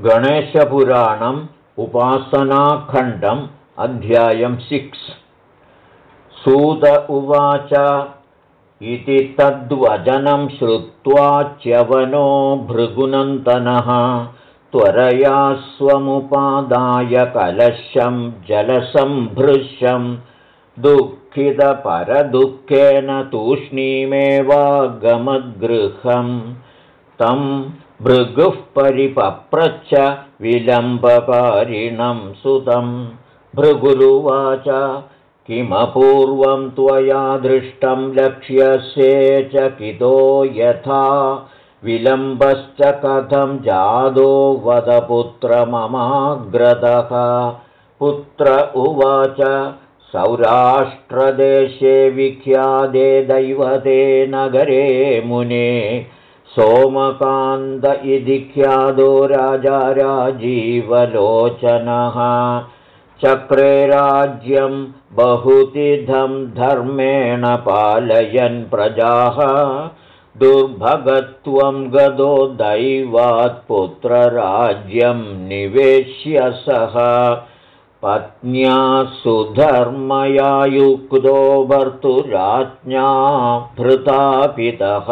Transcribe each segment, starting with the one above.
गणेशपुराणम् उपासनाखण्डम् अध्यायं सिक्स्। सूत उवाच इति तद्वचनं श्रुत्वा च्यवनो भृगुनन्दनः त्वरया स्वमुपादाय कलशं जलसम्भृशं दुःखितपरदुःखेन तूष्णीमेवागमद्गृहं तं भृगुः परिपप्रच्छ विलम्बकारिणं सुतं। भृगुरुवाच किमपूर्वं त्वया दृष्टं लक्ष्यसे चकितो यथा। विलम्बश्च कथं जादो वदपुत्रममाग्रदः पुत्र उवाच सौराष्ट्रदेशे विख्यादे दैवते नगरे मुने सोमकान्त इति ख्यातो राजा राजीवलोचनः। चक्रे राज्यं बहुतिधं धर्मेण पालयन् प्रजाः। दुर्भगत्वं गदो दैवात् पुत्रराज्यं निवेश्य सः। पत्न्या सुधर्मया युक्तो भर्तुराज्ञा भृतापितः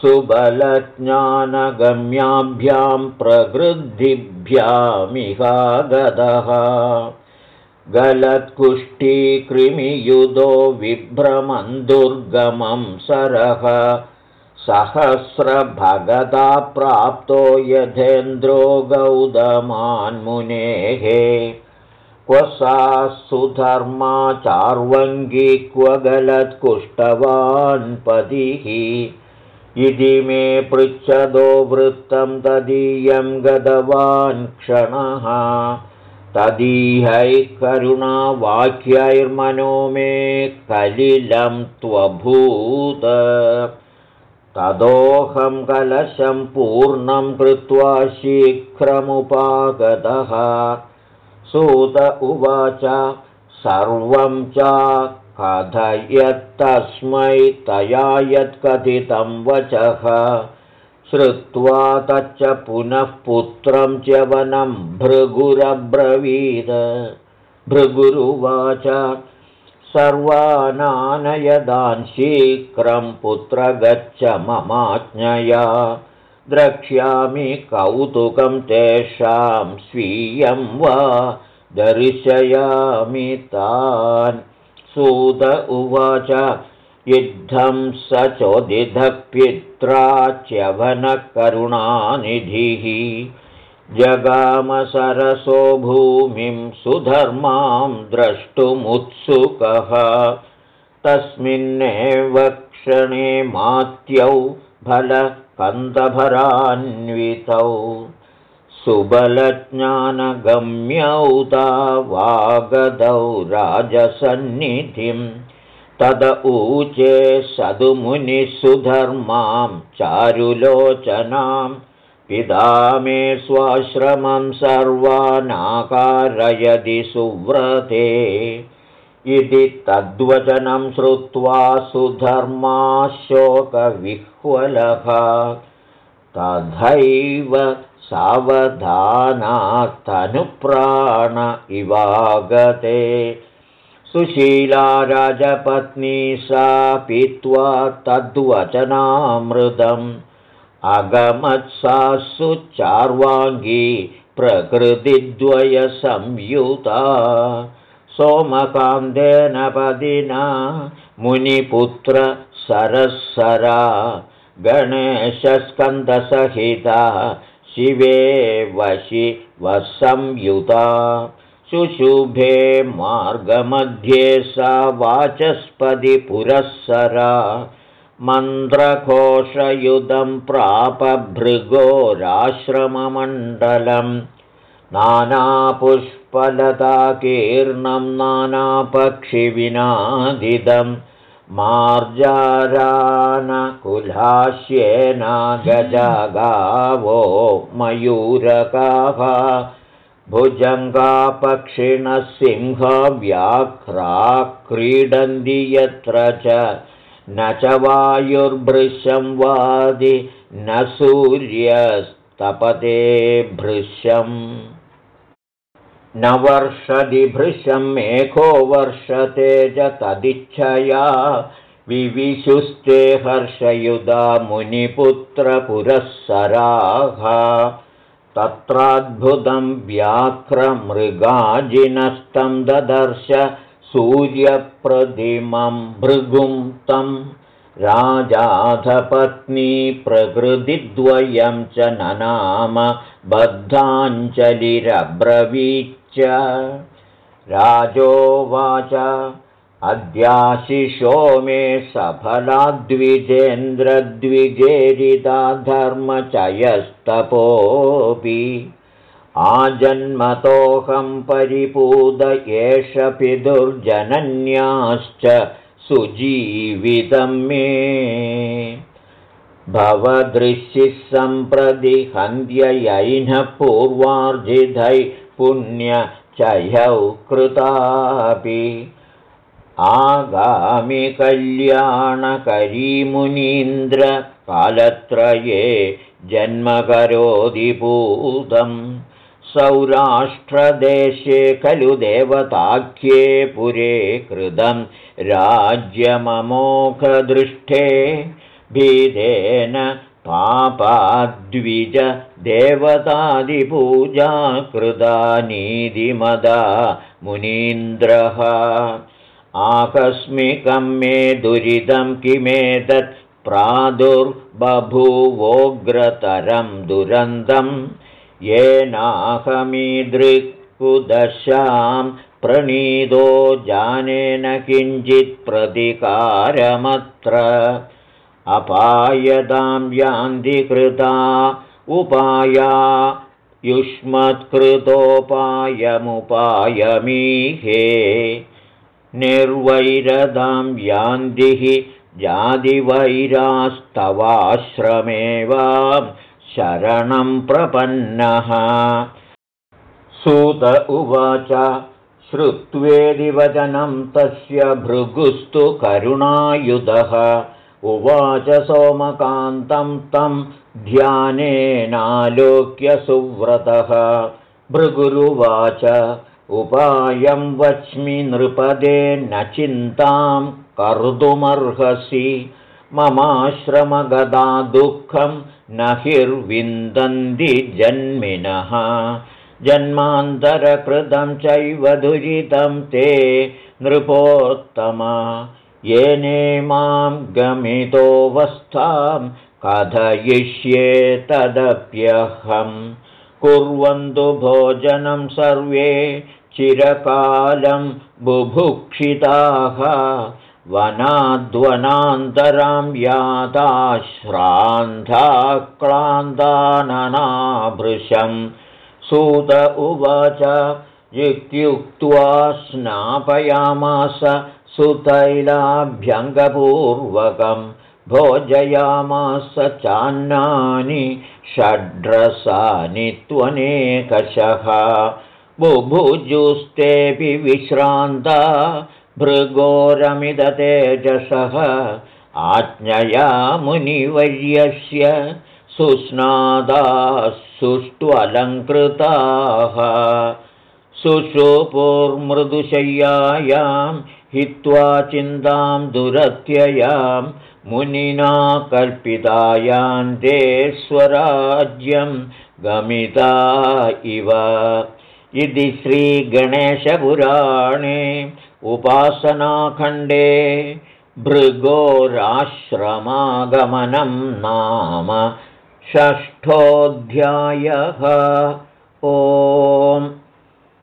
सुबलज्ञानगम्याभ्यां प्रवृद्धिभ्यामिहागतः गलत्कुष्ठीकृमियुधो विभ्रमन् दुर्गमं सरः सहस्रभगदा प्राप्तो यथेन्द्रो गौदमान्मुनेः क्व सा सुधर्मा चार्वङ्गी क्व गलत्कुष्टवान्पतिः इति मे पृच्छदो वृत्तं तदीयं गतवान् क्षणः। तदीहैः करुणावाक्यैर्मनो मे कलिलं त्वभूत। तदोऽहं कलशं पूर्णं कृत्वा शीघ्रमुपागतः। सूत उवाच सर्वं च कथयत्तस्मै तया यत्कथितं वचः। श्रुत्वा तच्च पुनः पुत्रं च वनं भृगुरब्रवीद भृगुरुवाच सर्वानानयदान् शीघ्रं पुत्र गच्छ ममाज्ञया। द्रक्ष्यामि कौतुकं तेषां स्वीयं वा दर्शयामि तान् सूत उवाच युद्धं स चोदिधः पित्रा च्यवनकरुणानिधिः जगामसरसो भूमिं सुधर्मां द्रष्टुमुत्सुकः। तस्मिन्नेव क्षणे मात्यौ फलकन्दभरान्वितौ सुबलज्ञानगम्यौ तावागदौ राजसन्निधिं तद ऊचे सदुमुनिः सुधर्मां चारुलोचनां पिता मे स्वाश्रमं सर्वानाकारयदि सुव्रते। इति तद्वचनं श्रुत्वा सुधर्माशोकविह्वलः। तथैव सावधानास्तनुप्राण इवागते। सुशीला राजपत्नी सा पीत्वा तद्वचनामृतम्। अगमत्सा सुचार्वाङ्गी प्रकृतिद्वयसंयुता। सोमकान्तेन पदिना मुनिपुत्रसरसरा गणेशस्कन्दसहिता शिवे वशि वसंयुता। शुशुभे मार्गमध्ये सा वाचस्पति पुरःसरा। मन्त्रघोषयुधं प्रापभृगोराश्रममण्डलं नानापुष्पलताकीर्णं नानापक्षिविनादिदम् मार्जारानकुलास्येन गजगावो मयूरकाः भुजङ्गापक्षिणः सिंहव्याघ्रा क्रीडन्ति यत्र च न च वायुर्भृशं वादि न सूर्यस्तु तपते भृशम् न वर्षदि भृशं मेघो वर्षते च तदिच्छया विविशुस्ते हर्षयुधा मुनिपुत्रपुरःसराः तत्राद्भुतं व्याघ्रमृगाजिनस्तं ददर्श सूर्यप्रतिमं भृगुं तं। राजाधपत्नी प्रकृतिद्वयं च ननाम बद्धाञ्जलिरब्रवीच्च राजोवाच अद्याशिषो मे सफलाद्विजेन्द्रद्विजेरिता धर्मचयस्तपोऽपि आजन्मतोऽहं परिपूत एष पितुर्जनन्याश्च सुजीवितं मे। भवदृशिः सम्प्रति हन्त्ययैनः पूर्वार्जितै पुण्यचयौ कृतापि। आगामिकल्याणकरीमुनीन्द्रकालत्रये जन्मकरोदिपूतम् सौराष्ट्रदेशे खलु देवताख्ये पुरे कृतं राज्यममोघदृष्टे। भीदेन पापाद्विज देवतादिपूजा कृता नीतिमदा मुनीन्द्रः। आकस्मिकं मे दुरितं किमेतत् प्रादुर्बभूवोग्रतरं दुरन्तं। येनाहमीदृक्कुदशां प्रणीतो जानेन किञ्चित् प्रतिकारमत्र अपायदां यान्धिकृता उपाया युष्मत्कृतोपायमुपायमीहे निर्वैरदां यान्दिः जादिवैरास्तवाश्रमेवां शरणं प्रपन्नः सुत उवाच श्रुत्वेदिवचनं तस्य भृगुस्तु करुणायुधः उवाच सोमकान्तं तं ध्यानेनालोक्य सुव्रतः। भृगुरुवाच उपायं वच्मि नृपदे न चिन्तां कर्तुमर्हसि। ममाश्रमगदा दुःखं न हिर्विन्दन्ति जन्मिनः। जन्मान्तरकृतं चैव दुरितं ते नृपोत्तम येने मां गमितोऽवस्थां कथयिष्ये तदप्यहम् कुर्वन्तु भोजनं सर्वे चिरकालं बुभुक्षिताः। वनाद्वनान्तरां याताश्रान्धाक्लान्ताननाभृशं। सूत उवाच इत्युक्त्वा स्नापयामास सुतैलाभ्यङ्गपूर्वकम् भोजयामास चान्नानि षड्रसानि त्वनेकशः। बुभुजुस्तेऽपि विश्रान्ता भृगोरमिदतेजसः आज्ञया मुनिवर्यस्य सुस्नादाः सुष्ट्वलङ्कृताः सुषुपुर्मृदुशय्यायां हित्वा चिन्तां दुरत्ययाम् मुनिना कल्पितायान्ते स्वराज्यं गमिता इव। इति श्रीगणेशपुराणे उपासनाखण्डे भृगोराश्रमागमनं नाम षष्ठोऽध्यायः। ओम्